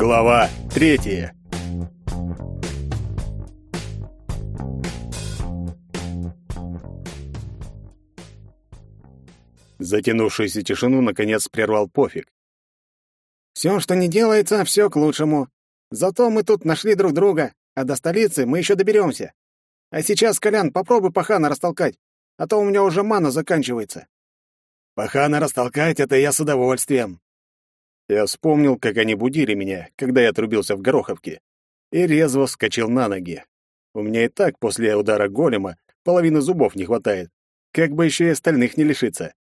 Глава третья. Затянувшуюся тишину наконец прервал пофиг. Все, что не делается, все к лучшему. Зато мы тут нашли друг друга, а до столицы мы еще доберемся. А сейчас, Колян, попробуй пахана растолкать, а то у меня уже мана заканчивается. Пахана растолкать — это я с удовольствием. Я вспомнил, как они будили меня, когда я отрубился в Гороховке, и резво вскочил на ноги. У меня и так после удара голема половины зубов не хватает. Как бы еще и остальных не лишиться.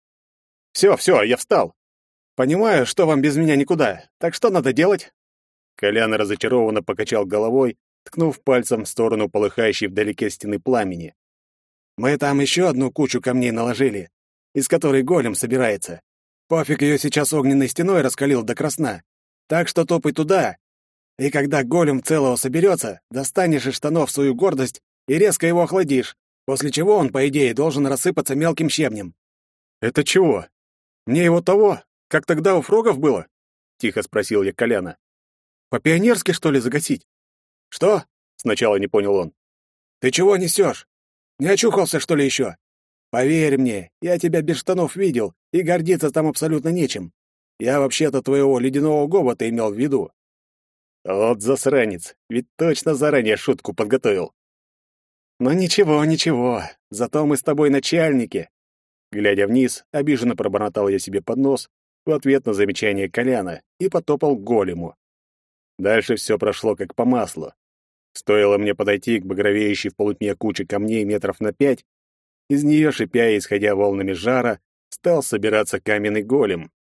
Все, все, я встал. Понимаю, что вам без меня никуда. Так что надо делать? Колян разочарованно покачал головой, ткнув пальцем в сторону полыхающей вдалеке стены пламени. Мы там еще одну кучу камней наложили, из которой голем собирается. Пофиг ее сейчас огненной стеной раскалил до красна. Так что топай туда. И когда голем целого соберется, достанешь из штанов свою гордость и резко его охладишь, после чего он, по идее, должен рассыпаться мелким щебнем. «Это чего? Мне его того, как тогда у фрогов было?» — тихо спросил я Коляна. «По-пионерски, что ли, загасить?» «Что?» — сначала не понял он. «Ты чего несешь? Не очухался, что ли, еще? Поверь мне, я тебя без штанов видел, и гордиться там абсолютно нечем. Я вообще-то твоего ледяного гобота имел в виду». Вот засранец, ведь точно заранее шутку подготовил. «Ну ничего, ничего, зато мы с тобой начальники». Глядя вниз, обиженно пробормотал я себе под нос в ответ на замечание Коляна и потопал к голему. Дальше все прошло как по маслу. Стоило мне подойти к багровеющей в полутьме куче камней метров на пять, из нее, шипя и исходя волнами жара, стал собираться каменный голем.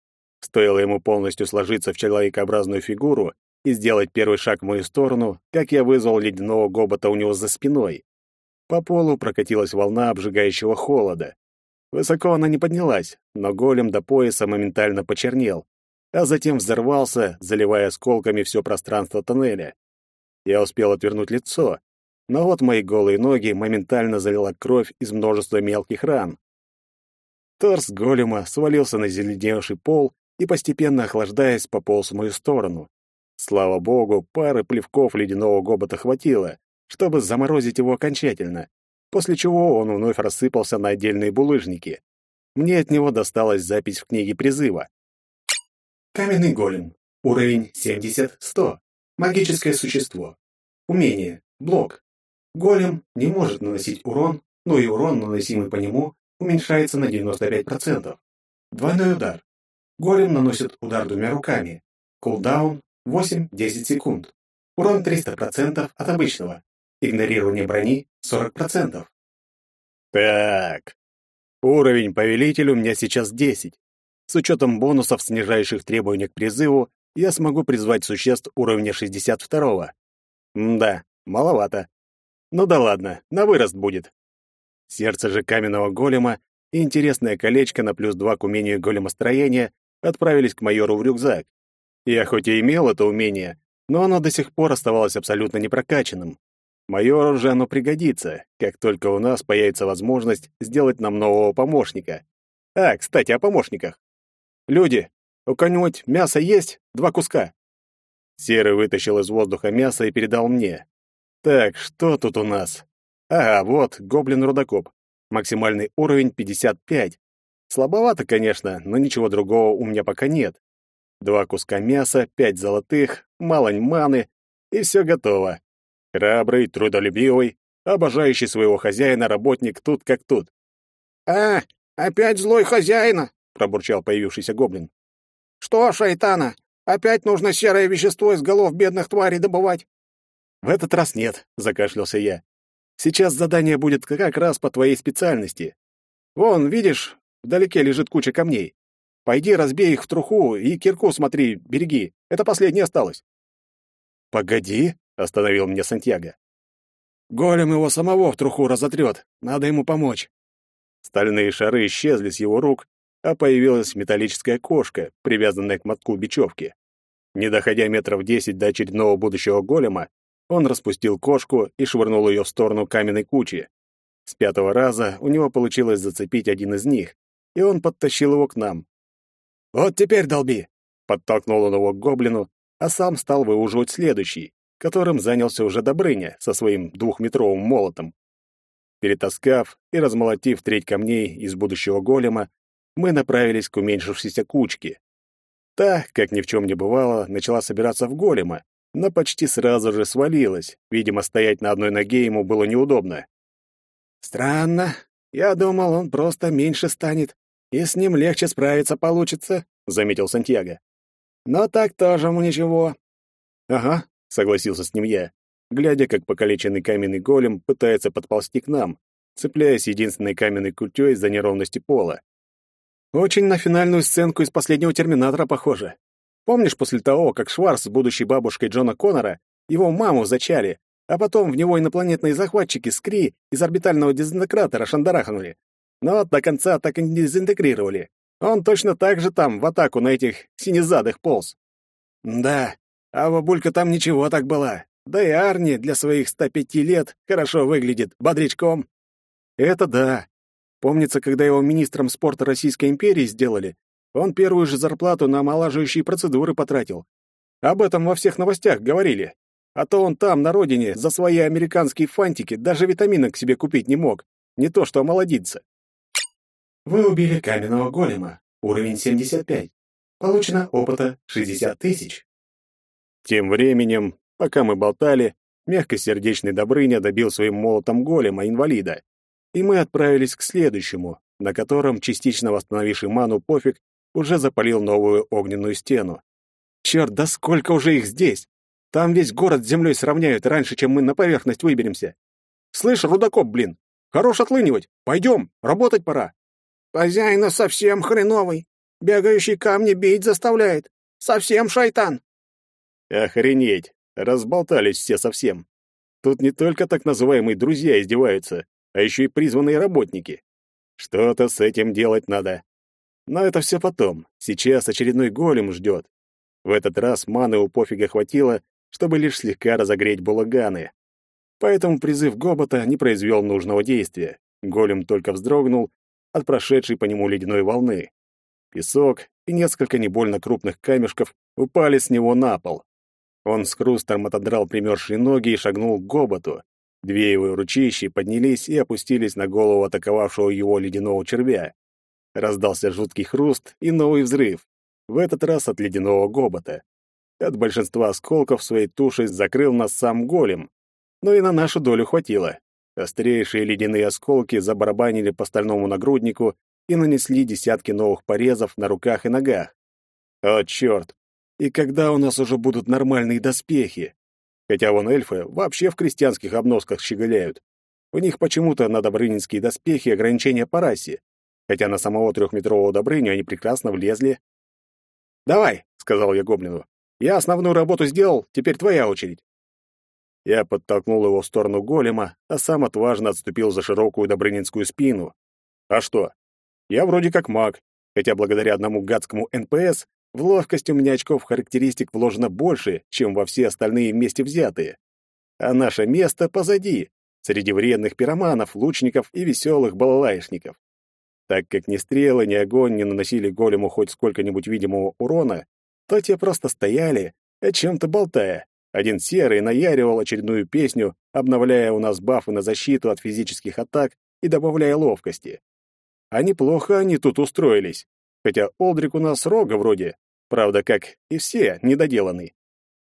Стоило ему полностью сложиться в человекообразную фигуру и сделать первый шаг в мою сторону, как я вызвал ледяного гобота у него за спиной. По полу прокатилась волна обжигающего холода. Высоко она не поднялась, но голем до пояса моментально почернел, а затем взорвался, заливая осколками все пространство тоннеля. Я успел отвернуть лицо, но вот мои голые ноги моментально залила кровь из множества мелких ран. Торс голема свалился на зеленевший пол и, постепенно охлаждаясь, пополз в мою сторону. Слава богу, пары плевков ледяного гобота хватило, чтобы заморозить его окончательно, после чего он вновь рассыпался на отдельные булыжники. Мне от него досталась запись в книге призыва. Каменный голем. Уровень 70-100. Магическое существо. Умение. Блок. Голем не может наносить урон, но и урон, наносимый по нему, уменьшается на 95%. Двойной удар. Голем наносит удар двумя руками. Кулдаун 8-10 секунд. Урон 300% от обычного. Игнорирование брони 40%. Так. Уровень повелитель у меня сейчас 10. С учетом бонусов, снижающих требования к призыву, я смогу призвать существ уровня 62-го. Да, маловато. Ну да ладно, на вырост будет. Сердце же каменного голема и интересное колечко на плюс два к умению големостроения отправились к майору в рюкзак. Я хоть и имел это умение, но оно до сих пор оставалось абсолютно непрокачанным. Майору же оно пригодится, как только у нас появится возможность сделать нам нового помощника. А, кстати, о помощниках. Люди, у кого-нибудь мясо есть? Два куска. Серый вытащил из воздуха мясо и передал мне. Так, что тут у нас? Ага, вот, гоблин-рудокоп. Максимальный уровень 55. Слабовато, конечно, но ничего другого у меня пока нет. Два куска мяса, пять золотых, малонь маны, и все готово. Храбрый, трудолюбивый, обожающий своего хозяина работник тут как тут. «А, опять злой хозяина!» — пробурчал появившийся гоблин. Что, шайтана, опять нужно серое вещество из голов бедных тварей добывать? В этот раз нет, закашлялся я. Сейчас задание будет как раз по твоей специальности. Вон, видишь, вдалеке лежит куча камней. Пойди разбей их в труху и кирку смотри, береги. Это последнее осталось. Погоди, остановил меня Сантьяго. Голем его самого в труху разотрет. Надо ему помочь. Стальные шары исчезли с его рук, а появилась металлическая кошка, привязанная к мотку бечевки. Не доходя метров десять до очередного будущего голема, он распустил кошку и швырнул ее в сторону каменной кучи. С пятого раза у него получилось зацепить один из них, и он подтащил его к нам. «Вот теперь долби!» — подтолкнул он его к гоблину, а сам стал выуживать следующий, которым занялся уже Добрыня со своим двухметровым молотом. Перетаскав и размолотив треть камней из будущего голема, мы направились к уменьшившейся кучке. Та, как ни в чем не бывало, начала собираться в голема, но почти сразу же свалилась. Видимо, стоять на одной ноге ему было неудобно. «Странно. Я думал, он просто меньше станет, и с ним легче справиться получится», — заметил Сантьяго. «Но так тоже ему ничего». «Ага», — согласился с ним я, глядя, как покалеченный каменный голем пытается подползти к нам, цепляясь единственной каменной культей за неровности пола. Очень на финальную сценку из последнего «Терминатора» похоже. Помнишь, после того, как Шварц с будущей бабушкой Джона Коннора его маму зачали, а потом в него инопланетные захватчики Скри из орбитального дезинтегратора шандарахнули? Но до конца так и не дезинтегрировали. Он точно так же там, в атаку на этих синезадых полз. Да, а бабулька там ничего так была. Да и Арни для своих 105 лет хорошо выглядит, бодрячком. Это да. Помнится, когда его министром спорта Российской империи сделали, он первую же зарплату на омолаживающие процедуры потратил. Об этом во всех новостях говорили. А то он там, на родине, за свои американские фантики даже витаминок к себе купить не мог. Не то что омолодиться. Вы убили каменного голема. Уровень 75. Получено опыта 60 тысяч. Тем временем, пока мы болтали, мягкосердечный Добрыня добил своим молотом голема-инвалида, и мы отправились к следующему, на котором частично восстановивший ману пофиг уже запалил новую огненную стену. Черт, да сколько уже их здесь! Там весь город с землей сравняют раньше, чем мы на поверхность выберемся. Слышь, Рудокоп, блин, хорош отлынивать. Пойдем, работать пора. Хозяина совсем хреновый. Бегающий камни бить заставляет. Совсем шайтан. Охренеть! Разболтались все совсем. Тут не только так называемые друзья издеваются, а еще и призванные работники. Что-то с этим делать надо. Но это все потом. Сейчас очередной голем ждет. В этот раз маны у пофига хватило, чтобы лишь слегка разогреть булаганы. Поэтому призыв Гобота не произвел нужного действия. Голем только вздрогнул от прошедшей по нему ледяной волны. Песок и несколько небольно крупных камешков упали с него на пол. Он с хрустом отодрал примерзшие ноги и шагнул к гоботу. Две его ручищи поднялись и опустились на голову атаковавшего его ледяного червя. Раздался жуткий хруст и новый взрыв, в этот раз от ледяного гобота. От большинства осколков своей тушей закрыл нас сам голем, но и на нашу долю хватило. Острейшие ледяные осколки забарабанили по стальному нагруднику и нанесли десятки новых порезов на руках и ногах. О, черт! И когда у нас уже будут нормальные доспехи? Хотя вон эльфы вообще в крестьянских обносках щеголяют. У них почему-то на добрынинские доспехи ограничения по расе, хотя на самого трехметрового Добрыню они прекрасно влезли. «Давай», — сказал я гоблину, — «я основную работу сделал, теперь твоя очередь». Я подтолкнул его в сторону голема, а сам отважно отступил за широкую добрынинскую спину. А что? Я вроде как маг, хотя благодаря одному гадскому НПС в ловкость у меня очков характеристик вложено больше, чем во все остальные вместе взятые. А наше место позади, среди вредных пироманов, лучников и веселых балалайшников. Так как ни стрелы, ни огонь не наносили голему хоть сколько-нибудь видимого урона, то те просто стояли, о чем-то болтая. Один серый наяривал очередную песню, обновляя у нас бафы на защиту от физических атак и добавляя ловкости. А неплохо они тут устроились. Хотя Олдрик у нас рога вроде, Правда, как и все, недоделанный.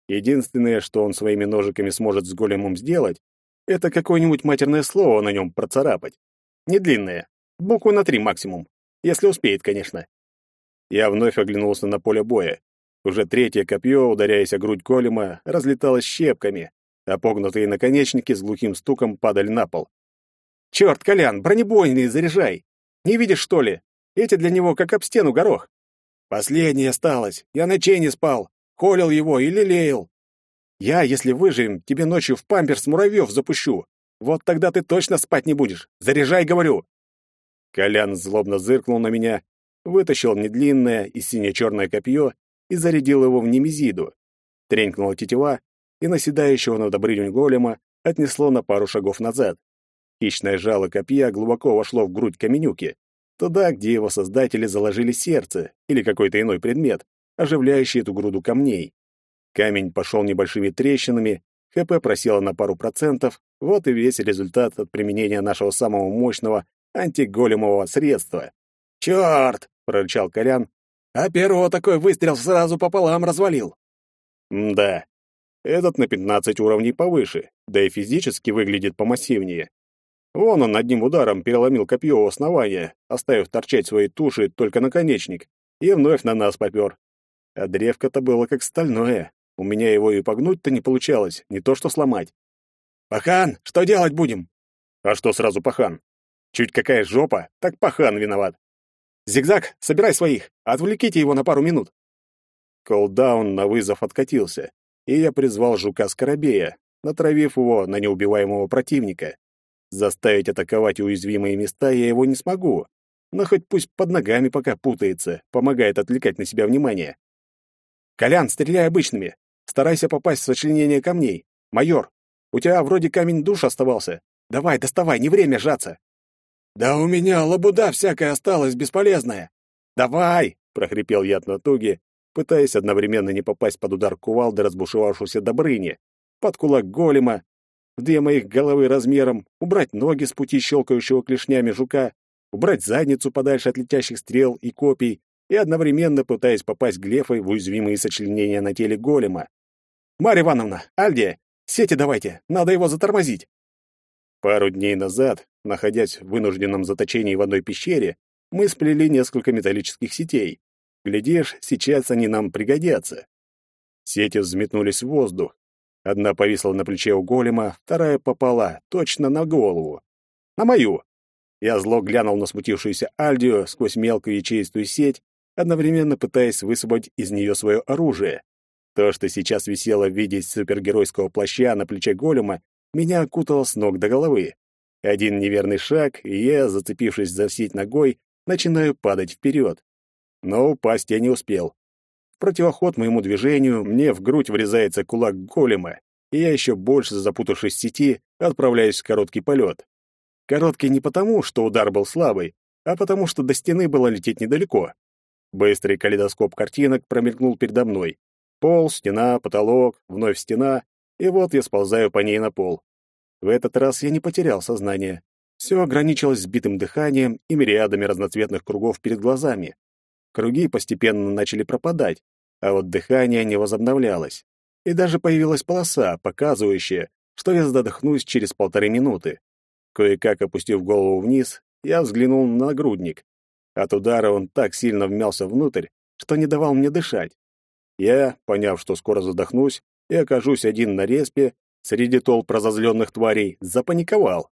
Единственное, что он своими ножиками сможет с големом сделать, это какое-нибудь матерное слово на нем процарапать. Не длинное, букву на три максимум, если успеет, конечно. Я вновь оглянулся на поле боя. Уже третье копье, ударяясь о грудь голема, разлеталось щепками, а погнутые наконечники с глухим стуком падали на пол. «Черт, Колян, бронебойные заряжай! Не видишь, что ли? Эти для него как об стену горох!» Последнее осталось. Я ночей не спал. Холил его и лелеял. Я, если выживем, тебе ночью в памперс муравьев запущу. Вот тогда ты точно спать не будешь. Заряжай, говорю. Колян злобно зыркнул на меня, вытащил недлинное и сине-черное копье и зарядил его в немезиду. Тренькнула тетива, и наседающего на Добрыню голема отнесло на пару шагов назад. Хищное жало копья глубоко вошло в грудь каменюки туда, где его создатели заложили сердце или какой-то иной предмет, оживляющий эту груду камней. Камень пошел небольшими трещинами, ХП просело на пару процентов, вот и весь результат от применения нашего самого мощного антиголемового средства. «Чёрт!» — прорычал Колян. «А перо такой выстрел сразу пополам развалил!» «Да, этот на 15 уровней повыше, да и физически выглядит помассивнее. Вон он одним ударом переломил копье у основания, оставив торчать свои туши только наконечник, и вновь на нас попёр. А древко-то было как стальное. У меня его и погнуть-то не получалось, не то что сломать. «Пахан, что делать будем?» «А что сразу пахан? Чуть какая жопа, так пахан виноват. Зигзаг, собирай своих, отвлеките его на пару минут». Колдаун на вызов откатился, и я призвал жука-скоробея, натравив его на неубиваемого противника. Заставить атаковать уязвимые места я его не смогу, но хоть пусть под ногами пока путается, помогает отвлекать на себя внимание. «Колян, стреляй обычными. Старайся попасть в сочленение камней. Майор, у тебя вроде камень душ оставался. Давай, доставай, не время жаться». «Да у меня лабуда всякая осталась, бесполезная». «Давай!» — прохрипел я от натуги, пытаясь одновременно не попасть под удар кувалды разбушевавшегося Добрыни, под кулак голема, в две моих головы размером, убрать ноги с пути щелкающего клешнями жука, убрать задницу подальше от летящих стрел и копий и одновременно пытаясь попасть глефой в уязвимые сочленения на теле голема. «Марья Ивановна, Альдия, сети давайте, надо его затормозить!» Пару дней назад, находясь в вынужденном заточении в одной пещере, мы сплели несколько металлических сетей. Глядишь, сейчас они нам пригодятся. Сети взметнулись в воздух. Одна повисла на плече у голема, вторая попала точно на голову. На мою. Я зло глянул на смутившуюся Альдию сквозь мелкую ячеистую сеть одновременно пытаясь высвободить из нее свое оружие. То, что сейчас висело в виде супергеройского плаща на плече голема, меня окутало с ног до головы. Один неверный шаг, и я, зацепившись за сеть ногой, начинаю падать вперед. Но упасть я не успел. В противоход моему движению мне в грудь врезается кулак голема, и я еще больше, запутавшись в сети, отправляюсь в короткий полет. Короткий не потому, что удар был слабый, а потому что до стены было лететь недалеко. Быстрый калейдоскоп картинок промелькнул передо мной. Пол, стена, потолок, вновь стена, и вот я сползаю по ней на пол. В этот раз я не потерял сознание. Все ограничилось сбитым дыханием и мириадами разноцветных кругов перед глазами. Круги постепенно начали пропадать, а вот дыхание не возобновлялось. И даже появилась полоса, показывающая, что я задохнусь через полторы минуты. Кое-как опустив голову вниз, я взглянул на нагрудник. От удара он так сильно вмялся внутрь, что не давал мне дышать. Я, поняв, что скоро задохнусь и окажусь один на респе, среди толп разозленных тварей, запаниковал.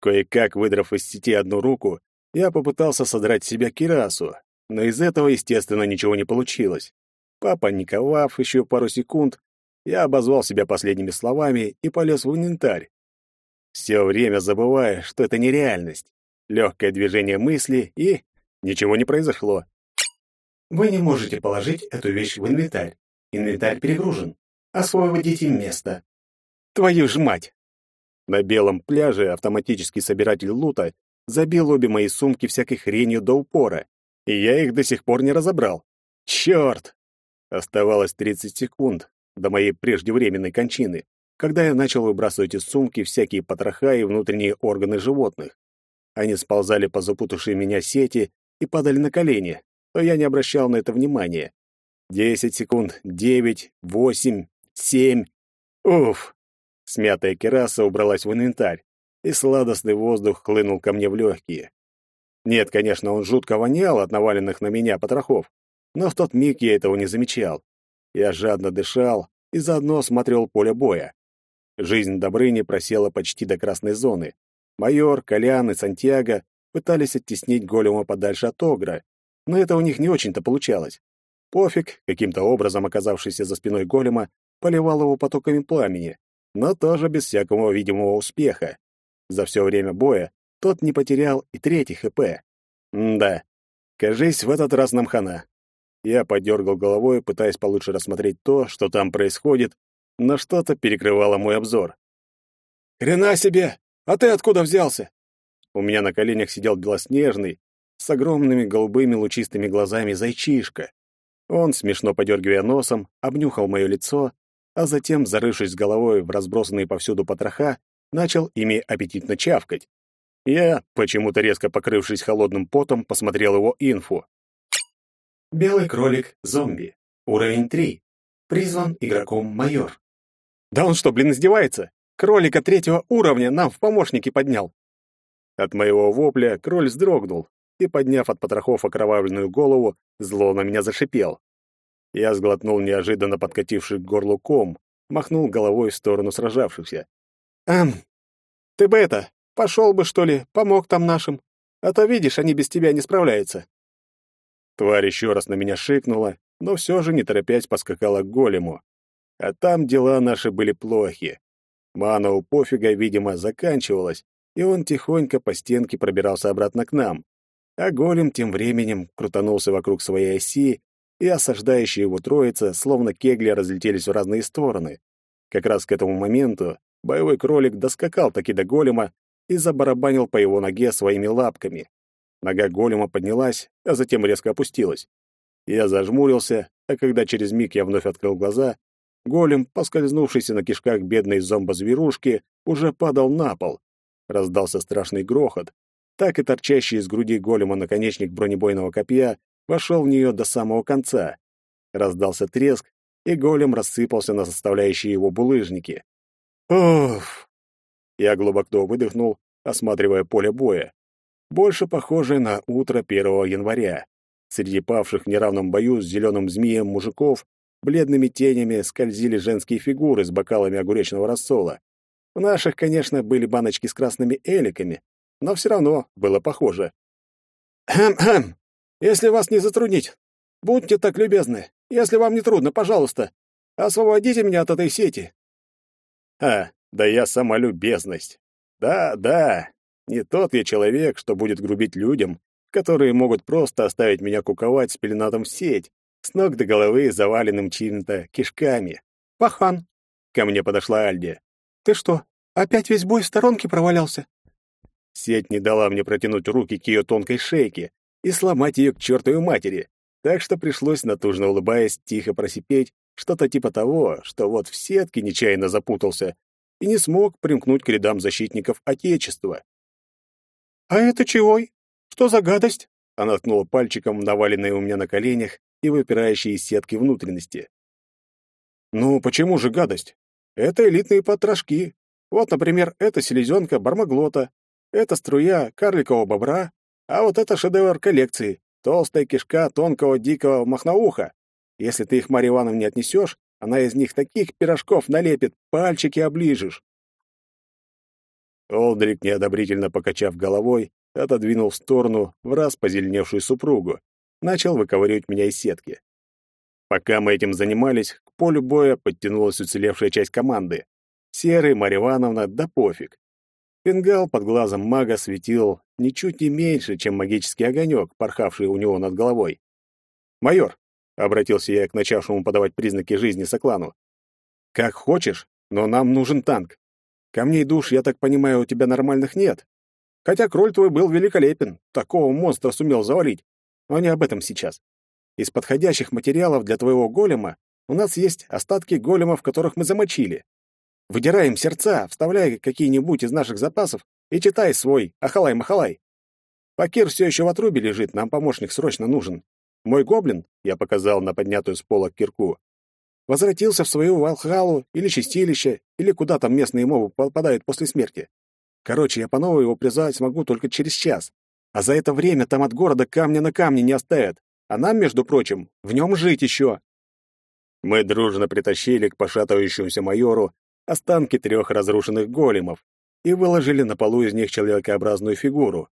Кое-как, выдрав из сети одну руку, я попытался содрать с себя кирасу, но из этого, естественно, ничего не получилось. Попаниковав еще пару секунд, я обозвал себя последними словами и полез в инвентарь. Все время забывая, что это нереальность. Легкое движение мысли и Ничего не произошло. Вы не можете положить эту вещь в инвентарь. Инвентарь перегружен. Освободите место. Твою ж мать! На белом пляже автоматический собиратель лута забил обе мои сумки всякой хренью до упора, и я их до сих пор не разобрал. Черт! Оставалось 30 секунд до моей преждевременной кончины, когда я начал выбрасывать из сумки всякие потроха и внутренние органы животных. Они сползали по запутавшей меня сети и падали на колени, но я не обращал на это внимания. Десять секунд, девять, восемь, семь. Уф! Смятая кераса убралась в инвентарь, и сладостный воздух хлынул ко мне в легкие. Нет, конечно, он жутко вонял от наваленных на меня потрохов, но в тот миг я этого не замечал. Я жадно дышал и заодно смотрел поле боя. Жизнь Добрыни просела почти до красной зоны. Майор, Колян и Сантьяго пытались оттеснить голема подальше от Огра, но это у них не очень-то получалось. Пофиг, каким-то образом оказавшийся за спиной голема, поливал его потоками пламени, но тоже без всякого видимого успеха. За все время боя тот не потерял и третий ХП. Да, кажись, в этот раз нам хана. Я подергал головой, пытаясь получше рассмотреть то, что там происходит, но что-то перекрывало мой обзор. «Хрена себе! А ты откуда взялся?» У меня на коленях сидел белоснежный, с огромными голубыми лучистыми глазами зайчишка. Он, смешно подергивая носом, обнюхал мое лицо, а затем, зарывшись головой в разбросанные повсюду потроха, начал ими аппетитно чавкать. Я, почему-то резко покрывшись холодным потом, посмотрел его инфу. Белый кролик-зомби. Уровень 3. Призван игроком майор. Да он что, блин, издевается? Кролика третьего уровня нам в помощники поднял. От моего вопля кроль вздрогнул и, подняв от потрохов окровавленную голову, зло на меня зашипел. Я сглотнул неожиданно подкативший к горлу ком, махнул головой в сторону сражавшихся. «Эм, ты бы это, пошел бы, что ли, помог там нашим, а то, видишь, они без тебя не справляются». Тварь еще раз на меня шикнула, но все же, не торопясь, поскакала к голему. А там дела наши были плохи. Мана у пофига, видимо, заканчивалась, и он тихонько по стенке пробирался обратно к нам. А голем тем временем крутанулся вокруг своей оси, и осаждающие его троица, словно кегли, разлетелись в разные стороны. Как раз к этому моменту боевой кролик доскакал таки до голема и забарабанил по его ноге своими лапками. Нога голема поднялась, а затем резко опустилась. Я зажмурился, а когда через миг я вновь открыл глаза, голем, поскользнувшийся на кишках бедной зомбозверушки, уже падал на пол. Раздался страшный грохот. Так и торчащий из груди голема наконечник бронебойного копья вошел в нее до самого конца. Раздался треск, и голем рассыпался на составляющие его булыжники. Уф! Я глубоко выдохнул, осматривая поле боя больше похожее на утро 1 января. Среди павших в неравном бою с зеленым змеем мужиков бледными тенями скользили женские фигуры с бокалами огуречного рассола. В наших, конечно, были баночки с красными эликами, но все равно было похоже. «Хм-хм! Если вас не затруднить, будьте так любезны. Если вам не трудно, пожалуйста, освободите меня от этой сети». «А, да я сама любезность. Да, да, не тот я человек, что будет грубить людям, которые могут просто оставить меня куковать с пеленатом в сеть, с ног до головы заваленным чьими-то кишками. «Пахан!» — ко мне подошла Альдия. «Ты что, опять весь бой в сторонке провалялся?» Сеть не дала мне протянуть руки к ее тонкой шейке и сломать ее к чертовой матери, так что пришлось, натужно улыбаясь, тихо просипеть что-то типа того, что вот в сетке нечаянно запутался и не смог примкнуть к рядам защитников Отечества. «А это чего? Что за гадость?» Она ткнула пальчиком наваленные у меня на коленях и выпирающие из сетки внутренности. «Ну, почему же гадость? Это элитные потрошки. Вот, например, это селезенка бармаглота, это струя карликового бобра, а вот это шедевр коллекции, толстая кишка тонкого дикого махноуха. Если ты их Марье Ивановне отнесешь, она из них таких пирожков налепит, пальчики оближешь. Олдрик, неодобрительно покачав головой, отодвинул в сторону в раз позеленевшую супругу, начал выковыривать меня из сетки. Пока мы этим занимались, к полю боя подтянулась уцелевшая часть команды. Серый, Марья Ивановна, да пофиг. Фингал под глазом мага светил ничуть не меньше, чем магический огонек, порхавший у него над головой. «Майор», — обратился я к начавшему подавать признаки жизни Соклану, — «как хочешь, но нам нужен танк. Камней душ, я так понимаю, у тебя нормальных нет. Хотя кроль твой был великолепен, такого монстра сумел завалить. Но не об этом сейчас. Из подходящих материалов для твоего голема у нас есть остатки големов, которых мы замочили. Выдираем сердца, вставляй какие-нибудь из наших запасов и читай свой «Ахалай-махалай». Пакир все еще в отрубе лежит, нам помощник срочно нужен. Мой гоблин, я показал на поднятую с пола кирку, возвратился в свою Валхалу или чистилище, или куда там местные мобы попадают после смерти. Короче, я по новой его призвать смогу только через час. А за это время там от города камня на камне не оставят. А нам, между прочим, в нем жить еще. Мы дружно притащили к пошатывающемуся майору останки трех разрушенных големов и выложили на полу из них человекообразную фигуру.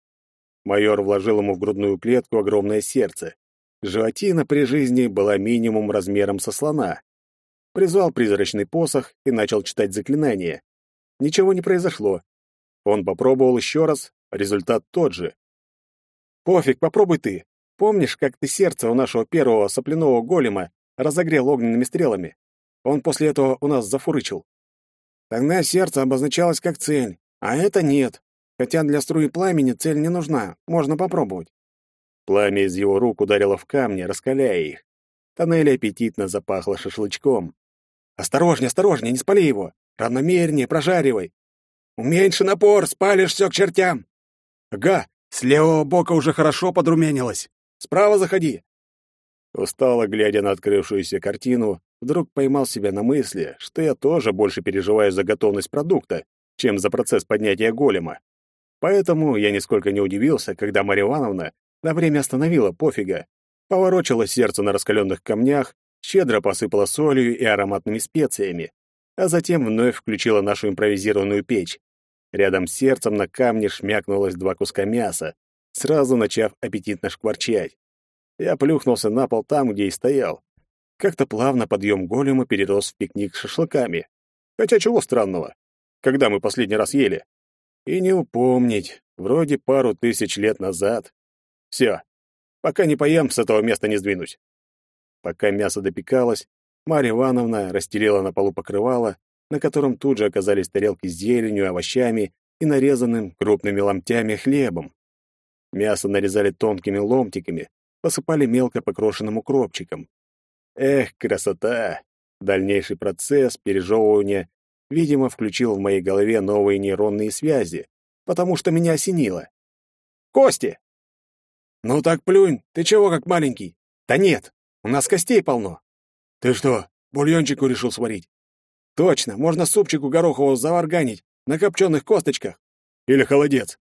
Майор вложил ему в грудную клетку огромное сердце. Животина при жизни была минимум размером со слона призвал призрачный посох и начал читать заклинание. Ничего не произошло. Он попробовал еще раз, результат тот же. «Пофиг, попробуй ты. Помнишь, как ты сердце у нашего первого сопляного голема разогрел огненными стрелами? Он после этого у нас зафурычил. Тогда сердце обозначалось как цель, а это нет. Хотя для струи пламени цель не нужна, можно попробовать. Пламя из его рук ударило в камни, раскаляя их. Тоннель аппетитно запахло шашлычком. «Осторожнее, осторожнее, не спали его! Равномернее прожаривай!» «Уменьши напор, спалишь все к чертям!» «Ага, с левого бока уже хорошо подрумянилось! Справа заходи!» Устало глядя на открывшуюся картину, вдруг поймал себя на мысли, что я тоже больше переживаю за готовность продукта, чем за процесс поднятия голема. Поэтому я нисколько не удивился, когда Марья Ивановна на время остановила пофига, поворочила сердце на раскаленных камнях, щедро посыпала солью и ароматными специями, а затем вновь включила нашу импровизированную печь. Рядом с сердцем на камне шмякнулось два куска мяса, сразу начав аппетитно шкварчать. Я плюхнулся на пол там, где и стоял. Как-то плавно подъем голема перерос в пикник с шашлыками. Хотя чего странного? Когда мы последний раз ели? И не упомнить, вроде пару тысяч лет назад. Все, пока не поем, с этого места не сдвинусь. Пока мясо допекалось, Марья Ивановна расстелила на полу покрывало, на котором тут же оказались тарелки с зеленью, овощами и нарезанным крупными ломтями хлебом. Мясо нарезали тонкими ломтиками, посыпали мелко покрошенным укропчиком. Эх, красота! Дальнейший процесс пережевывания, видимо, включил в моей голове новые нейронные связи, потому что меня осенило. «Кости!» «Ну так плюнь, ты чего как маленький?» «Да нет, у нас костей полно». «Ты что, бульончику решил сварить?» «Точно, можно супчику горохового заварганить на копченых косточках». «Или холодец».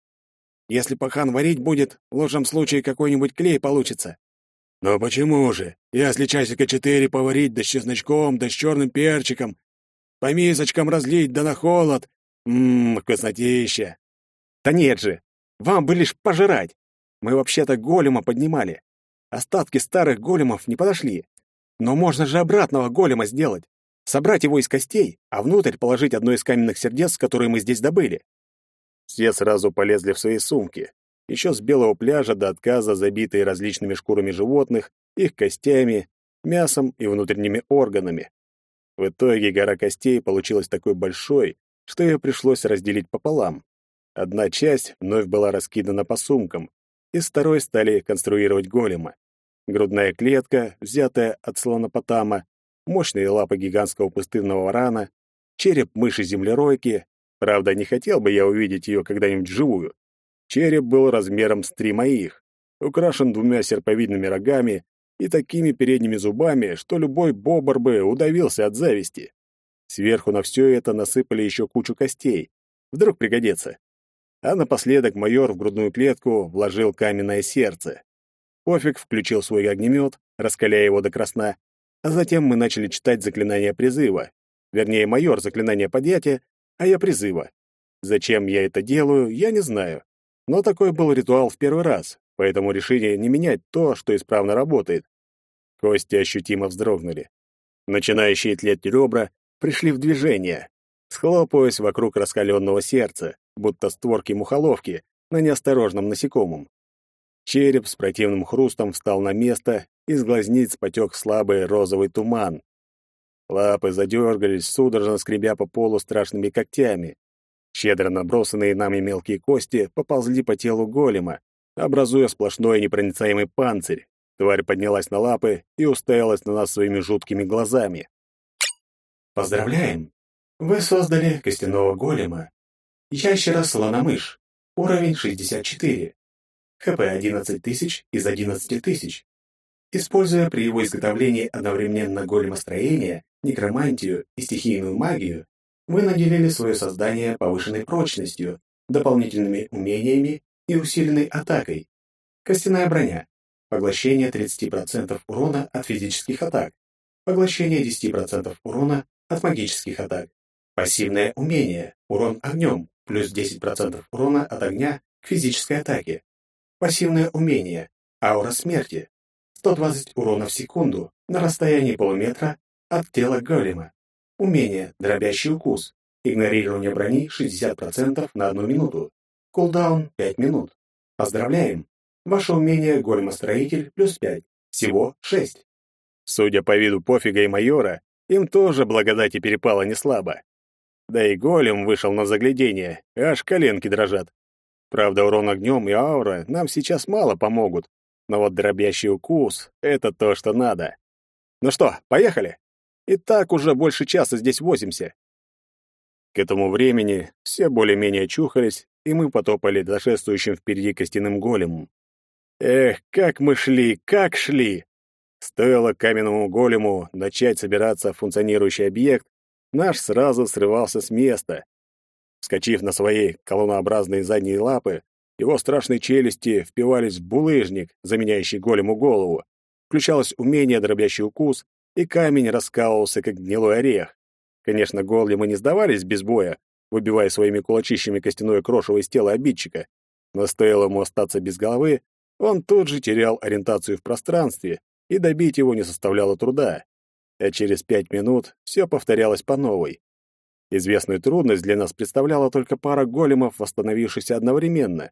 Если пахан варить будет, в лучшем случае какой-нибудь клей получится. Но почему же? Если часика четыре поварить да с чесночком, да с черным перчиком, по мисочкам разлить да на холод. Ммм, вкуснотища. Да нет же, вам бы лишь пожрать. Мы вообще-то голема поднимали. Остатки старых големов не подошли. Но можно же обратного голема сделать. Собрать его из костей, а внутрь положить одно из каменных сердец, которые мы здесь добыли. Все сразу полезли в свои сумки. Еще с белого пляжа до отказа, забитые различными шкурами животных, их костями, мясом и внутренними органами. В итоге гора костей получилась такой большой, что ее пришлось разделить пополам. Одна часть вновь была раскидана по сумкам, и с второй стали конструировать голема. Грудная клетка, взятая от слонопотама, мощные лапы гигантского пустынного варана, череп мыши-землеройки, Правда, не хотел бы я увидеть ее когда-нибудь живую. Череп был размером с три моих, украшен двумя серповидными рогами и такими передними зубами, что любой бобр бы удавился от зависти. Сверху на все это насыпали еще кучу костей. Вдруг пригодится. А напоследок майор в грудную клетку вложил каменное сердце. Пофиг включил свой огнемет, раскаляя его до красна, а затем мы начали читать заклинание призыва. Вернее, майор заклинание подъятия, а я призыва. Зачем я это делаю, я не знаю. Но такой был ритуал в первый раз, поэтому решение не менять то, что исправно работает. Кости ощутимо вздрогнули. Начинающие тлеть ребра пришли в движение, схлопываясь вокруг раскаленного сердца, будто створки мухоловки на неосторожном насекомом. Череп с противным хрустом встал на место, из глазниц потек слабый розовый туман, Лапы задергались, судорожно скребя по полу страшными когтями. Щедро набросанные нами мелкие кости поползли по телу голема, образуя сплошной непроницаемый панцирь. Тварь поднялась на лапы и уставилась на нас своими жуткими глазами. Поздравляем! Вы создали костяного голема. Ящера-слономышь. Уровень 64. ХП 11 тысяч из 11 тысяч. Используя при его изготовлении одновременно големостроение, некромантию и стихийную магию, вы наделили свое создание повышенной прочностью, дополнительными умениями и усиленной атакой. Костяная броня. Поглощение 30% урона от физических атак. Поглощение 10% урона от магических атак. Пассивное умение. Урон огнем. Плюс 10% урона от огня к физической атаке. Пассивное умение. Аура смерти. 120 урона в секунду на расстоянии полуметра от тела голема. Умение «Дробящий укус». Игнорирование брони 60% на одну минуту. Кулдаун 5 минут. Поздравляем! Ваше умение «Големостроитель» плюс 5. Всего 6. Судя по виду пофига и майора, им тоже благодати перепало неслабо. Да и голем вышел на заглядение, аж коленки дрожат. Правда, урон огнем и аура нам сейчас мало помогут, но вот дробящий укус — это то, что надо. Ну что, поехали? И так уже больше часа здесь возимся. К этому времени все более-менее чухались, и мы потопали шествующим впереди костяным големом. Эх, как мы шли, как шли! Стоило каменному голему начать собираться функционирующий объект, наш сразу срывался с места. Вскочив на свои колоннообразные задние лапы, его страшные челюсти впивались в булыжник, заменяющий голему голову. Включалось умение дробящий укус, и камень раскалывался, как гнилой орех. Конечно, големы не сдавались без боя, выбивая своими кулачищами костяное крошево из тела обидчика. Но стоило ему остаться без головы, он тут же терял ориентацию в пространстве, и добить его не составляло труда. А через пять минут все повторялось по новой. Известную трудность для нас представляла только пара големов, восстановившихся одновременно.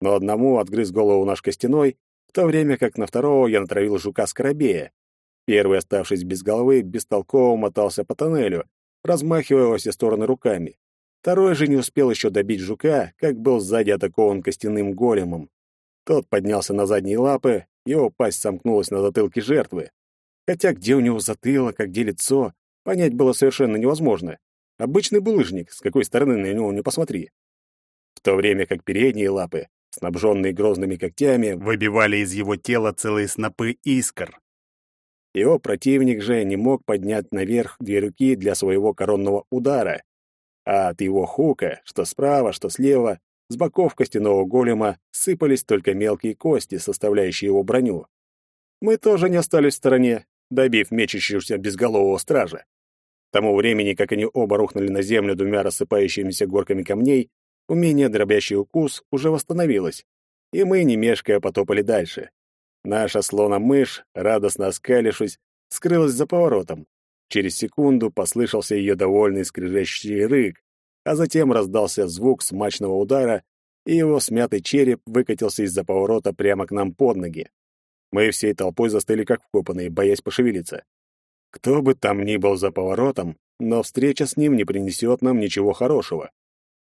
Но одному отгрыз голову наш костяной, в то время как на второго я натравил жука-скоробея. Первый, оставшись без головы, бестолково мотался по тоннелю, размахивая во все стороны руками. Второй же не успел еще добить жука, как был сзади атакован костяным големом. Тот поднялся на задние лапы, его пасть сомкнулась на затылке жертвы. Хотя где у него затылок, а где лицо, понять было совершенно невозможно. Обычный булыжник, с какой стороны на него не посмотри. В то время как передние лапы, снабженные грозными когтями, выбивали из его тела целые снопы искр. Его противник же не мог поднять наверх две руки для своего коронного удара, а от его хука, что справа, что слева, с боков костяного голема сыпались только мелкие кости, составляющие его броню. Мы тоже не остались в стороне, добив мечущегося безголового стража. К тому времени, как они оба рухнули на землю двумя рассыпающимися горками камней, умение дробящий укус уже восстановилось, и мы, не мешкая, потопали дальше. Наша слона-мышь, радостно оскалившись, скрылась за поворотом. Через секунду послышался ее довольный скрежещущий рык, а затем раздался звук смачного удара, и его смятый череп выкатился из-за поворота прямо к нам под ноги. Мы всей толпой застыли как вкопанные, боясь пошевелиться. Кто бы там ни был за поворотом, но встреча с ним не принесет нам ничего хорошего.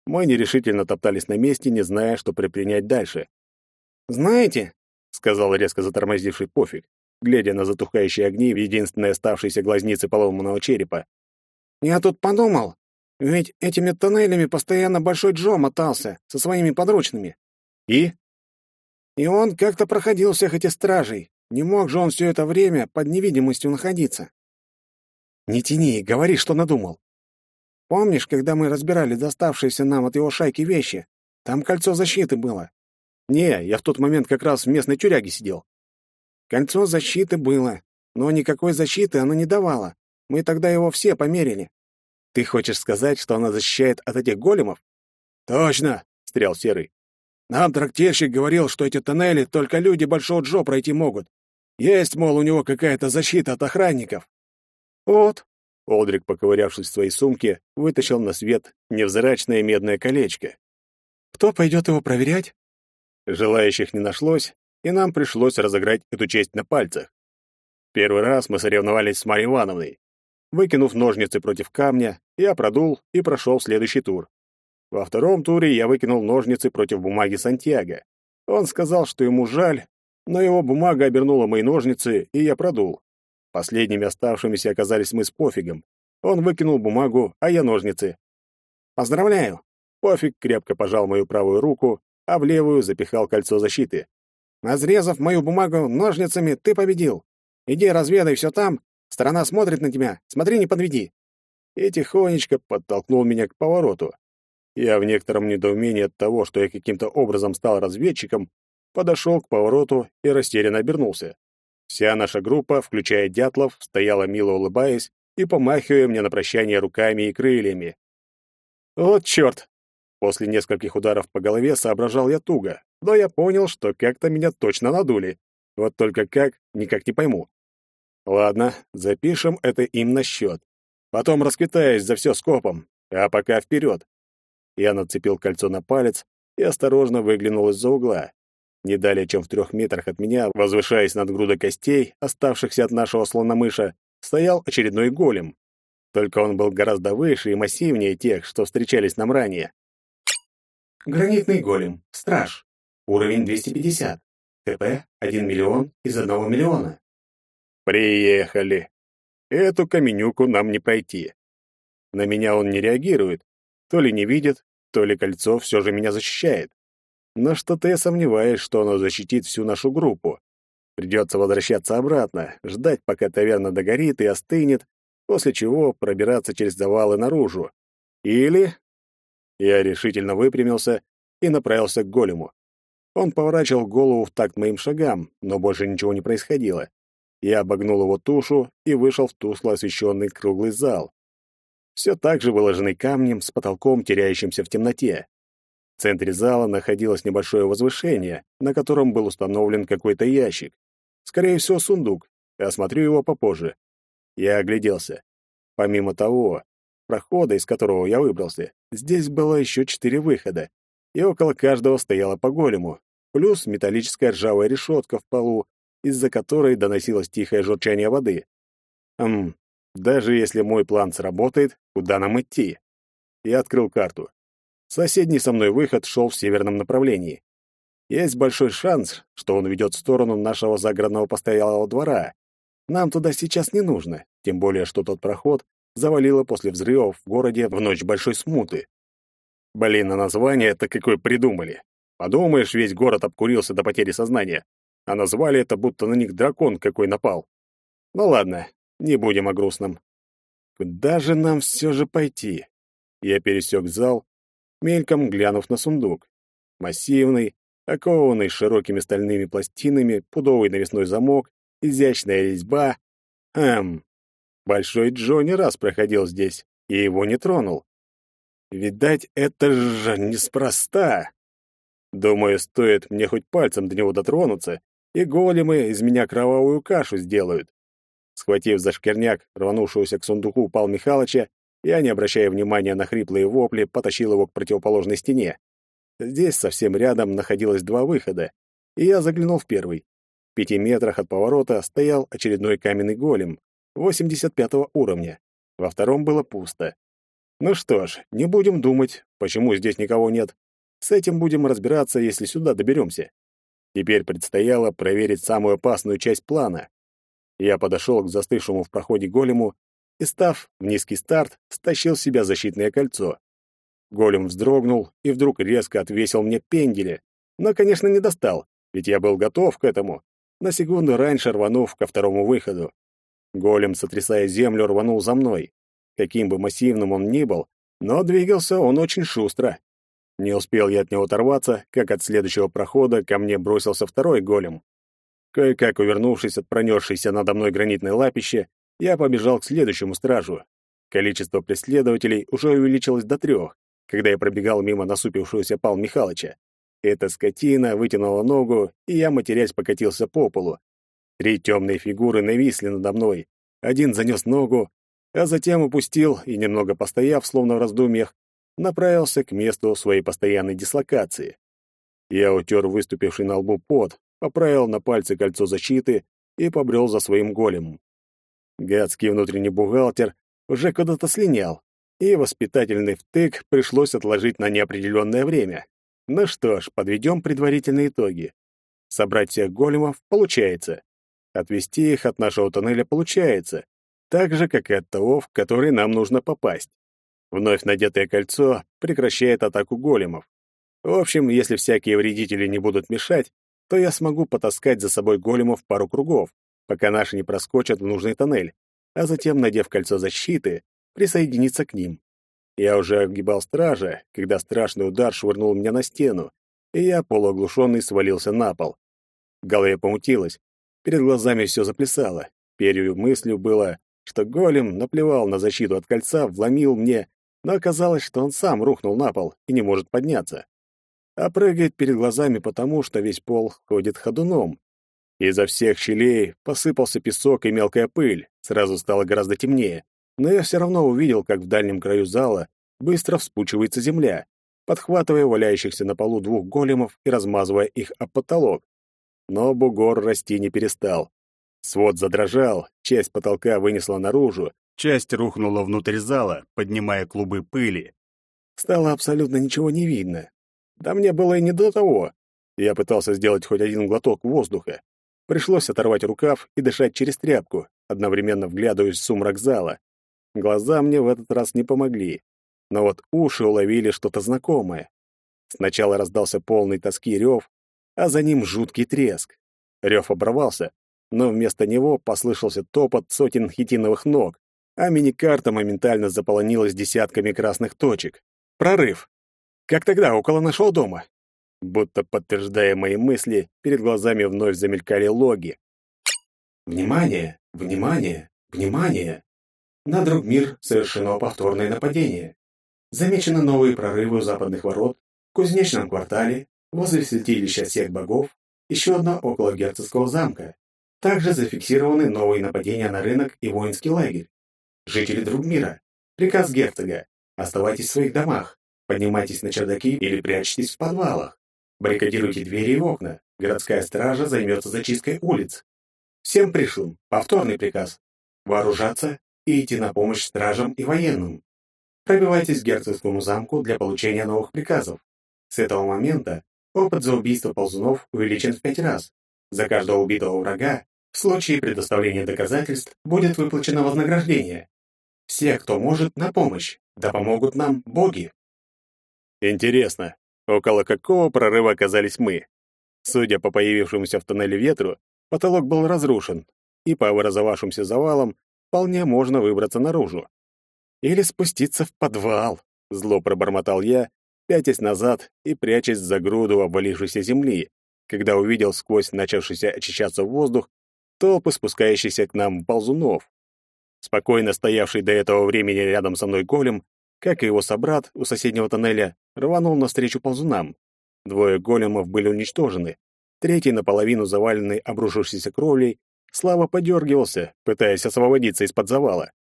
Мы нерешительно топтались на месте, не зная, что предпринять дальше. «Знаете, сказал резко затормозивший пофиг, глядя на затухающие огни в единственной оставшейся глазнице поломанного черепа. «Я тут подумал, ведь этими тоннелями постоянно Большой Джо мотался со своими подручными. И? И он как-то проходил всех этих стражей. Не мог же он все это время под невидимостью находиться. Не тяни, говори, что надумал. Помнишь, когда мы разбирали доставшиеся нам от его шайки вещи? Там кольцо защиты было. Не, я в тот момент как раз в местной тюряге сидел. Кольцо защиты было, но никакой защиты оно не давало. Мы тогда его все померили. Ты хочешь сказать, что оно защищает от этих големов? Точно, встрял Серый. Нам трактирщик говорил, что эти тоннели только люди Большого Джо пройти могут. Есть, мол, у него какая-то защита от охранников. Вот. Олдрик, поковырявшись в своей сумке, вытащил на свет невзрачное медное колечко. Кто пойдет его проверять? Желающих не нашлось, и нам пришлось разыграть эту честь на пальцах. Первый раз мы соревновались с Марьей Ивановной. Выкинув ножницы против камня, я продул и прошел следующий тур. Во втором туре я выкинул ножницы против бумаги Сантьяго. Он сказал, что ему жаль, но его бумага обернула мои ножницы, и я продул. Последними оставшимися оказались мы с Пофигом. Он выкинул бумагу, а я ножницы. «Поздравляю!» Пофиг крепко пожал мою правую руку, а в левую запихал кольцо защиты. «Разрезав мою бумагу ножницами, ты победил. Иди разведай все там, страна смотрит на тебя, смотри, не подведи». И тихонечко подтолкнул меня к повороту. Я в некотором недоумении от того, что я каким-то образом стал разведчиком, подошел к повороту и растерянно обернулся. Вся наша группа, включая дятлов, стояла мило улыбаясь и помахивая мне на прощание руками и крыльями. Вот черт! После нескольких ударов по голове соображал я туго, но я понял, что как-то меня точно надули. Вот только как, никак не пойму. Ладно, запишем это им на счет. Потом расквитаюсь за все скопом, а пока вперед. Я нацепил кольцо на палец и осторожно выглянул из-за угла. Не далее, чем в трех метрах от меня, возвышаясь над грудой костей, оставшихся от нашего слономыша, стоял очередной голем. Только он был гораздо выше и массивнее тех, что встречались нам ранее. Гранитный голем. Страж. Уровень 250. ТП 1 миллион из 1 миллиона. Приехали. Эту каменюку нам не пройти. На меня он не реагирует, то ли не видит, то ли кольцо все же меня защищает. Но что-то я сомневаюсь, что оно защитит всю нашу группу. Придется возвращаться обратно, ждать, пока таверна догорит и остынет, после чего пробираться через завалы наружу. Или... Я решительно выпрямился и направился к голему. Он поворачивал голову в такт моим шагам, но больше ничего не происходило. Я обогнул его тушу и вышел в тускло освещенный круглый зал. Все так же выложенный камнем с потолком, теряющимся в темноте. В центре зала находилось небольшое возвышение, на котором был установлен какой-то ящик. Скорее всего, сундук. Осмотрю его попозже. Я огляделся. Помимо того, прохода, из которого я выбрался, здесь было еще четыре выхода, и около каждого стояло по голему, плюс металлическая ржавая решетка в полу, из-за которой доносилось тихое журчание воды. Хм, даже если мой план сработает, куда нам идти? Я открыл карту. Соседний со мной выход шел в северном направлении. Есть большой шанс, что он ведет в сторону нашего загородного постоялого двора. Нам туда сейчас не нужно, тем более, что тот проход завалило после взрывов в городе в ночь большой смуты. Блин, а название-то какое придумали. Подумаешь, весь город обкурился до потери сознания, а назвали это, будто на них дракон какой напал. Ну ладно, не будем о грустном. Куда же нам все же пойти? Я пересек зал мельком глянув на сундук. Массивный, окованный широкими стальными пластинами, пудовый навесной замок, изящная резьба. Эм, Большой Джо не раз проходил здесь, и его не тронул. Видать, это же неспроста. Думаю, стоит мне хоть пальцем до него дотронуться, и големы из меня кровавую кашу сделают. Схватив за шкерняк рванувшегося к сундуку Пал Михайловича, я, не обращая внимания на хриплые вопли, потащил его к противоположной стене. Здесь совсем рядом находилось два выхода, и я заглянул в первый. В пяти метрах от поворота стоял очередной каменный голем, 85 уровня. Во втором было пусто. Ну что ж, не будем думать, почему здесь никого нет. С этим будем разбираться, если сюда доберемся. Теперь предстояло проверить самую опасную часть плана. Я подошел к застывшему в проходе голему и, став в низкий старт, стащил с себя защитное кольцо. Голем вздрогнул и вдруг резко отвесил мне пендели, но, конечно, не достал, ведь я был готов к этому, на секунду раньше рванув ко второму выходу. Голем, сотрясая землю, рванул за мной. Каким бы массивным он ни был, но двигался он очень шустро. Не успел я от него оторваться, как от следующего прохода ко мне бросился второй голем. Кое-как увернувшись от пронесшейся надо мной гранитной лапищи, я побежал к следующему стражу. Количество преследователей уже увеличилось до трех, когда я пробегал мимо насупившегося Пал Михалыча. Эта скотина вытянула ногу, и я, матерясь, покатился по полу. Три темные фигуры нависли надо мной. Один занес ногу, а затем упустил и, немного постояв, словно в раздумьях, направился к месту своей постоянной дислокации. Я утер выступивший на лбу пот, поправил на пальце кольцо защиты и побрел за своим големом. Гадский внутренний бухгалтер уже куда-то слинял, и воспитательный втык пришлось отложить на неопределенное время. Ну что ж, подведем предварительные итоги. Собрать всех големов получается. Отвести их от нашего тоннеля получается, так же, как и от того, в который нам нужно попасть. Вновь надетое кольцо прекращает атаку големов. В общем, если всякие вредители не будут мешать, то я смогу потаскать за собой големов пару кругов, пока наши не проскочат в нужный тоннель, а затем, надев кольцо защиты, присоединиться к ним. Я уже огибал стража, когда страшный удар швырнул меня на стену, и я, полуоглушенный, свалился на пол. В голове помутилось, перед глазами все заплясало. Первой мыслью было, что голем наплевал на защиту от кольца, вломил мне, но оказалось, что он сам рухнул на пол и не может подняться. А прыгает перед глазами потому, что весь пол ходит ходуном, Изо всех щелей посыпался песок и мелкая пыль, сразу стало гораздо темнее, но я все равно увидел, как в дальнем краю зала быстро вспучивается земля, подхватывая валяющихся на полу двух големов и размазывая их об потолок. Но бугор расти не перестал. Свод задрожал, часть потолка вынесла наружу, часть рухнула внутрь зала, поднимая клубы пыли. Стало абсолютно ничего не видно. Да мне было и не до того. Я пытался сделать хоть один глоток воздуха, Пришлось оторвать рукав и дышать через тряпку, одновременно вглядываясь в сумрак зала. Глаза мне в этот раз не помогли, но вот уши уловили что-то знакомое. Сначала раздался полный тоски рев, а за ним жуткий треск. Рев оборвался, но вместо него послышался топот сотен хитиновых ног, а миникарта моментально заполонилась десятками красных точек. Прорыв. Как тогда, около нашего дома. Будто подтверждая мои мысли, перед глазами вновь замелькали логи. Внимание, внимание, внимание! На друг мир совершено повторное нападение. Замечены новые прорывы у западных ворот, в кузнечном квартале, возле святилища всех богов, еще одно около герцогского замка. Также зафиксированы новые нападения на рынок и воинский лагерь. Жители друг мира, приказ герцога. Оставайтесь в своих домах, поднимайтесь на чердаки или прячьтесь в подвалах. Баррикадируйте двери и окна. Городская стража займется зачисткой улиц. Всем пришлым повторный приказ. Вооружаться и идти на помощь стражам и военным. Пробивайтесь к герцогскому замку для получения новых приказов. С этого момента опыт за убийство ползунов увеличен в пять раз. За каждого убитого врага в случае предоставления доказательств будет выплачено вознаграждение. Все, кто может, на помощь. Да помогут нам боги. Интересно, около какого прорыва оказались мы? Судя по появившемуся в тоннеле ветру, потолок был разрушен, и по образовавшимся завалам вполне можно выбраться наружу. Или спуститься в подвал, зло пробормотал я, пятясь назад и прячась за груду обвалившейся земли, когда увидел сквозь начавшийся очищаться воздух толпы спускающихся к нам ползунов. Спокойно стоявший до этого времени рядом со мной голем, как и его собрат у соседнего тоннеля, рванул навстречу ползунам. Двое големов были уничтожены. Третий, наполовину заваленный обрушившейся кровлей, слабо подергивался, пытаясь освободиться из-под завала.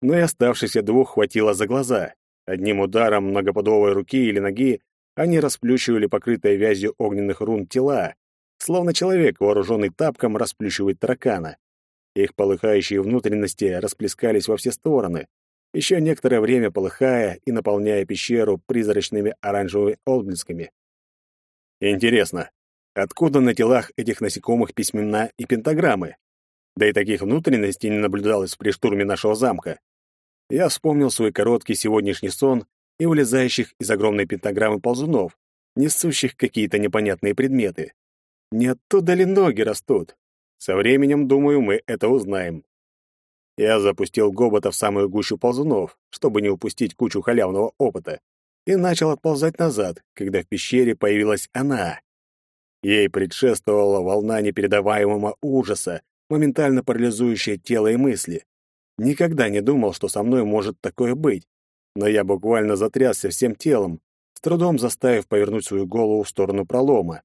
Но и оставшихся двух хватило за глаза. Одним ударом многоподовой руки или ноги они расплющивали покрытые вязью огненных рун тела, словно человек, вооруженный тапком, расплющивает таракана. Их полыхающие внутренности расплескались во все стороны, еще некоторое время полыхая и наполняя пещеру призрачными оранжевыми отблесками. Интересно, откуда на телах этих насекомых письмена и пентаграммы? Да и таких внутренностей не наблюдалось при штурме нашего замка. Я вспомнил свой короткий сегодняшний сон и вылезающих из огромной пентаграммы ползунов, несущих какие-то непонятные предметы. Не оттуда ли ноги растут? Со временем, думаю, мы это узнаем. Я запустил Гобота в самую гущу ползунов, чтобы не упустить кучу халявного опыта, и начал отползать назад, когда в пещере появилась она. Ей предшествовала волна непередаваемого ужаса, моментально парализующая тело и мысли. Никогда не думал, что со мной может такое быть, но я буквально затрясся всем телом, с трудом заставив повернуть свою голову в сторону пролома.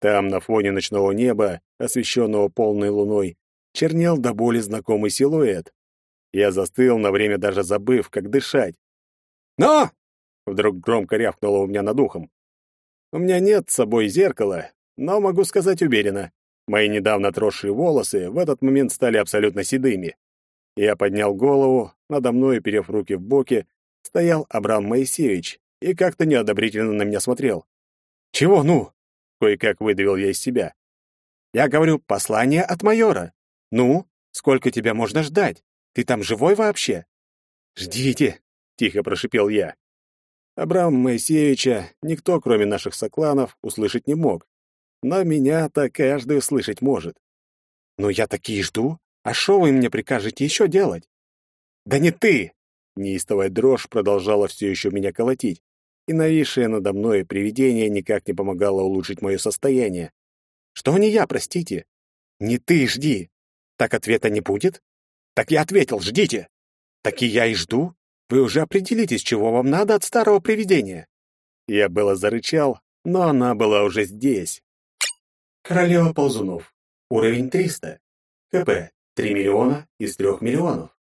Там, на фоне ночного неба, освещенного полной луной, чернел до боли знакомый силуэт. Я застыл, на время даже забыв, как дышать. «Но!» — вдруг громко рявкнуло у меня над ухом. «У меня нет с собой зеркала, но могу сказать уверенно, мои недавно отросшие волосы в этот момент стали абсолютно седыми. Я поднял голову, надо мной, перев руки в боки, стоял Абрам Моисеевич и как-то неодобрительно на меня смотрел. «Чего ну?» Кое-как выдавил я из себя. Я говорю, послание от майора. Ну, сколько тебя можно ждать? Ты там живой вообще? Ждите, тихо прошипел я. Абрама Моисеевича никто, кроме наших сокланов, услышать не мог. Но меня-то каждый услышать может. Ну, я таки жду. А что вы мне прикажете еще делать? Да не ты! Неистовая дрожь продолжала все еще меня колотить и нависшее надо мной привидение никак не помогало улучшить мое состояние. Что не я, простите? Не ты жди. Так ответа не будет? Так я ответил, ждите. Так и я и жду. Вы уже определитесь, чего вам надо от старого привидения. Я было зарычал, но она была уже здесь. Королева ползунов. Уровень 300. КП 3 миллиона из 3 миллионов.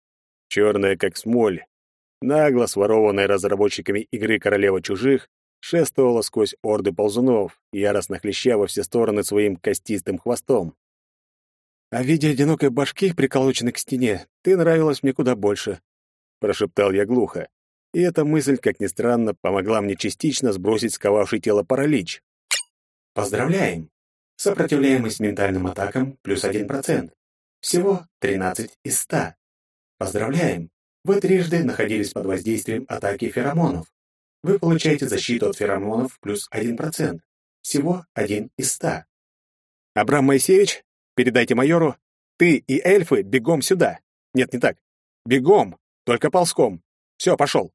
Черная как смоль, нагло сворованная разработчиками игры «Королева чужих», шествовала сквозь орды ползунов, яростно хлеща во все стороны своим костистым хвостом. «А в виде одинокой башки, приколоченной к стене, ты нравилась мне куда больше», — прошептал я глухо. И эта мысль, как ни странно, помогла мне частично сбросить сковавший тело паралич. «Поздравляем! Сопротивляемость ментальным атакам плюс 1%. Всего 13 из 100. Поздравляем! Вы трижды находились под воздействием атаки феромонов. Вы получаете защиту от феромонов плюс 1%. Всего 1 из 100. Абрам Моисеевич, передайте майору, ты и эльфы бегом сюда. Нет, не так. Бегом, только ползком. Все, пошел.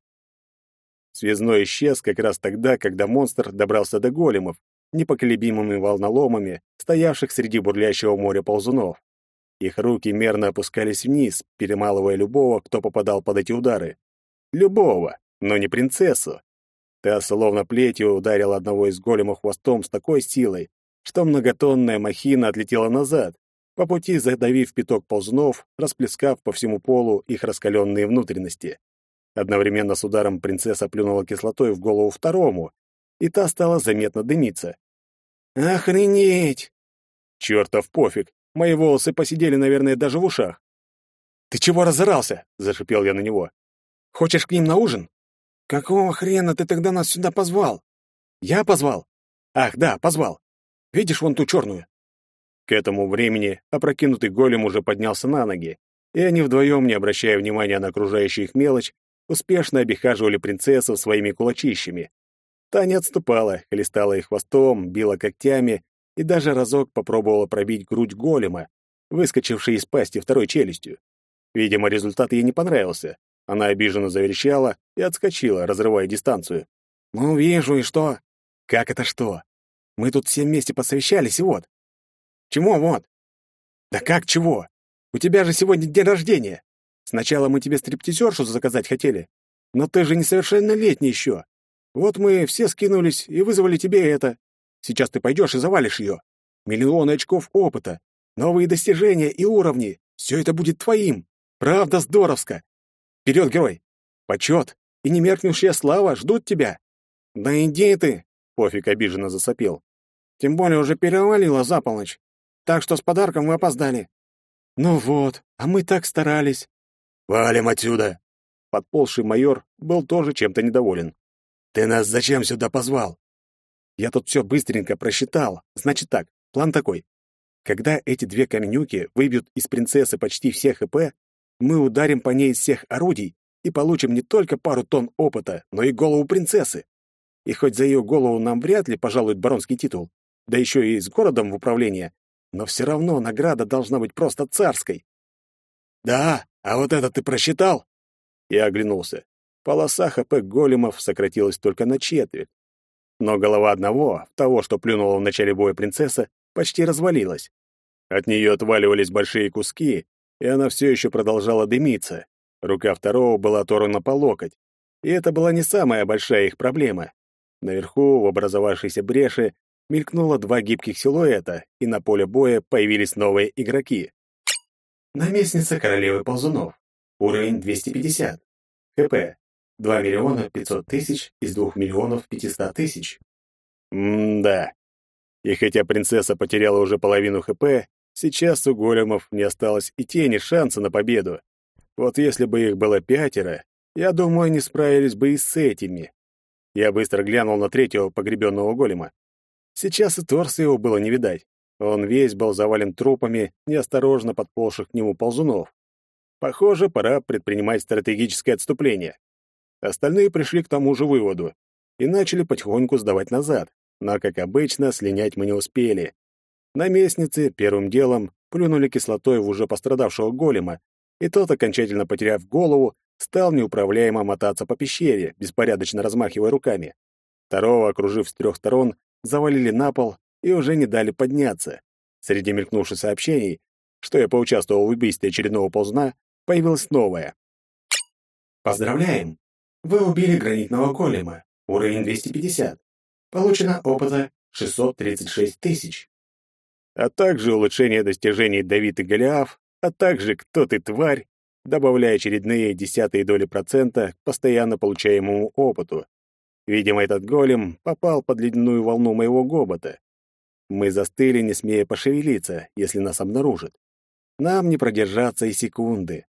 Связной исчез как раз тогда, когда монстр добрался до големов, непоколебимыми волноломами, стоявших среди бурлящего моря ползунов. Их руки мерно опускались вниз, перемалывая любого, кто попадал под эти удары. Любого, но не принцессу. Та словно плетью ударила одного из големов хвостом с такой силой, что многотонная махина отлетела назад, по пути задавив пяток ползунов, расплескав по всему полу их раскаленные внутренности. Одновременно с ударом принцесса плюнула кислотой в голову второму, и та стала заметно дымиться. «Охренеть!» «Чёртов пофиг! Мои волосы посидели, наверное, даже в ушах». «Ты чего разорался?» — зашипел я на него. «Хочешь к ним на ужин?» «Какого хрена ты тогда нас сюда позвал?» «Я позвал?» «Ах, да, позвал. Видишь вон ту черную?» К этому времени опрокинутый голем уже поднялся на ноги, и они вдвоем, не обращая внимания на окружающую их мелочь, успешно обихаживали принцессу своими кулачищами. Та не отступала, хлестала их хвостом, била когтями и даже разок попробовала пробить грудь голема, выскочившей из пасти второй челюстью. Видимо, результат ей не понравился. Она обиженно заверещала и отскочила, разрывая дистанцию. «Ну, вижу, и что?» «Как это что? Мы тут все вместе посовещались, и вот». «Чему вот?» «Да как чего? У тебя же сегодня день рождения. Сначала мы тебе стриптизершу заказать хотели, но ты же несовершеннолетний еще. Вот мы все скинулись и вызвали тебе это. Сейчас ты пойдешь и завалишь ее. Миллионы очков опыта, новые достижения и уровни. Все это будет твоим. Правда здоровско. Вперед, герой! Почет и немеркнущая слава ждут тебя. Да иди ты, Пофиг обиженно засопел. Тем более уже перевалило за полночь. Так что с подарком мы опоздали. Ну вот, а мы так старались. «Валим отсюда!» Подползший майор был тоже чем-то недоволен. «Ты нас зачем сюда позвал?» «Я тут все быстренько просчитал. Значит так, план такой. Когда эти две каменюки выбьют из принцессы почти всех ИП, мы ударим по ней из всех орудий и получим не только пару тонн опыта, но и голову принцессы. И хоть за ее голову нам вряд ли пожалуют баронский титул, да еще и с городом в управление, но все равно награда должна быть просто царской. «Да, а вот это ты просчитал?» Я оглянулся. Полоса ХП големов сократилась только на четверть. Но голова одного, того, что плюнула в начале боя принцесса, почти развалилась. От нее отваливались большие куски, и она все еще продолжала дымиться. Рука второго была оторвана по локоть. И это была не самая большая их проблема. Наверху, в образовавшейся бреши, мелькнуло два гибких силуэта, и на поле боя появились новые игроки. Наместница королевы ползунов. Уровень 250. ХП 2 миллиона 500 тысяч из 2 миллионов 500 тысяч. М-да. И хотя принцесса потеряла уже половину ХП, сейчас у големов не осталось и тени шанса на победу. Вот если бы их было пятеро, я думаю, они справились бы и с этими. Я быстро глянул на третьего погребенного голема. Сейчас и торса его было не видать. Он весь был завален трупами неосторожно подползших к нему ползунов. Похоже, пора предпринимать стратегическое отступление. Остальные пришли к тому же выводу и начали потихоньку сдавать назад, но, как обычно, слинять мы не успели. Наместницы первым делом плюнули кислотой в уже пострадавшего голема, и тот, окончательно потеряв голову, стал неуправляемо мотаться по пещере, беспорядочно размахивая руками. Второго, окружив с трех сторон, завалили на пол и уже не дали подняться. Среди мелькнувших сообщений, что я поучаствовал в убийстве очередного ползна, появилось новое. Поздравляем! Вы убили гранитного голема. Уровень 250. Получено опыта 636 тысяч. А также улучшение достижений Давид и Голиаф, а также кто ты, тварь, добавляя очередные десятые доли процента к постоянно получаемому опыту. Видимо, этот голем попал под ледяную волну моего гобота. Мы застыли, не смея пошевелиться, если нас обнаружат. Нам не продержаться и секунды.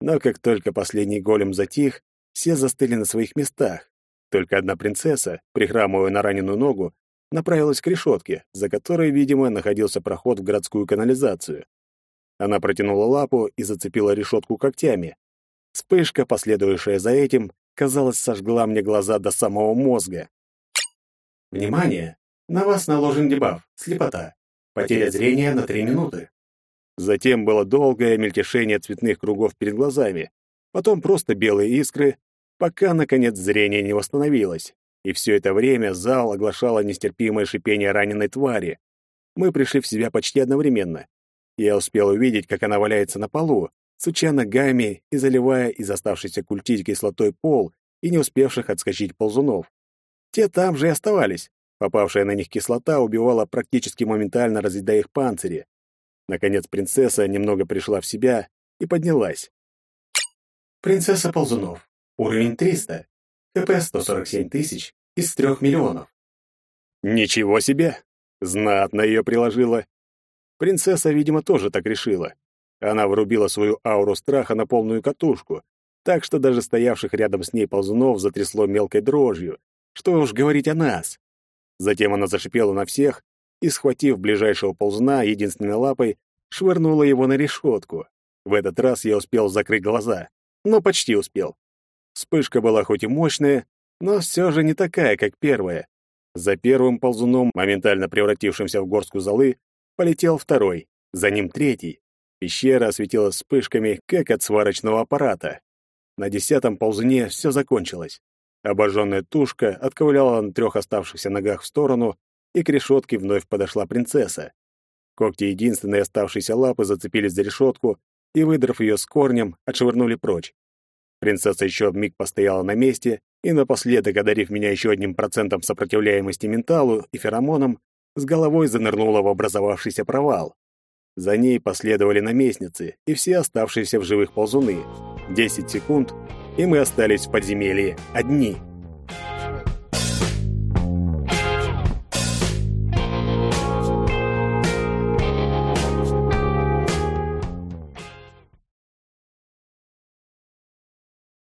Но как только последний голем затих, все застыли на своих местах. Только одна принцесса, прихрамывая на раненую ногу, направилась к решетке, за которой, видимо, находился проход в городскую канализацию. Она протянула лапу и зацепила решетку когтями. Вспышка, последовавшая за этим, казалось, сожгла мне глаза до самого мозга. Внимание! На вас наложен дебаф «Слепота». Потеря зрения на 3 минуты. Затем было долгое мельтешение цветных кругов перед глазами, потом просто белые искры, пока, наконец, зрение не восстановилось. И все это время зал оглашало нестерпимое шипение раненой твари. Мы пришли в себя почти одновременно. Я успел увидеть, как она валяется на полу, суча ногами и заливая из оставшейся культить кислотой пол и не успевших отскочить ползунов. Те там же и оставались. Попавшая на них кислота убивала практически моментально, разъедая их панцири. Наконец принцесса немного пришла в себя и поднялась. Принцесса Ползунов. Уровень 300. КП 147 тысяч из 3 миллионов. Ничего себе! Знатно ее приложила. Принцесса, видимо, тоже так решила. Она врубила свою ауру страха на полную катушку, так что даже стоявших рядом с ней ползунов затрясло мелкой дрожью. Что уж говорить о нас. Затем она зашипела на всех и, схватив ближайшего ползуна единственной лапой, швырнула его на решетку. В этот раз я успел закрыть глаза, но почти успел. Вспышка была хоть и мощная, но все же не такая, как первая. За первым ползуном, моментально превратившимся в горстку золы, полетел второй, за ним третий. Пещера осветилась вспышками, как от сварочного аппарата. На десятом ползуне все закончилось. Обожженная тушка отковыляла на трех оставшихся ногах в сторону, и к решетке вновь подошла принцесса. Когти единственной оставшейся лапы зацепились за решетку и, выдрав ее с корнем, отшвырнули прочь. Принцесса еще миг постояла на месте и, напоследок одарив меня еще одним процентом сопротивляемости менталу и феромонам, с головой занырнула в образовавшийся провал. За ней последовали наместницы и все оставшиеся в живых ползуны. Десять секунд, и мы остались в подземелье одни —